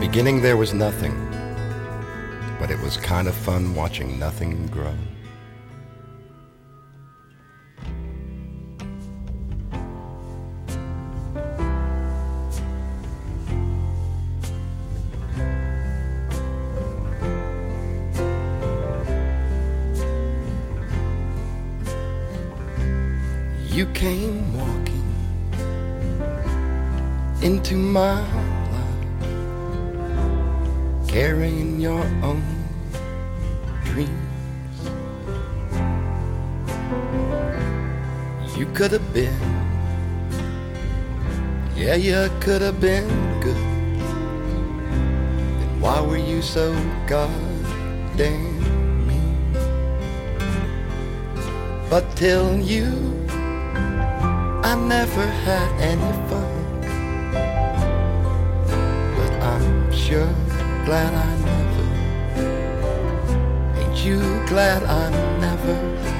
beginning there was nothing, but it was kind of fun watching nothing grow. You came walking into my carrying your own dreams. You could have been, yeah, you could have been good. Then why were you so goddamn mean? But till you I never had any fun. But I'm sure glad I never. Ain't you glad I never?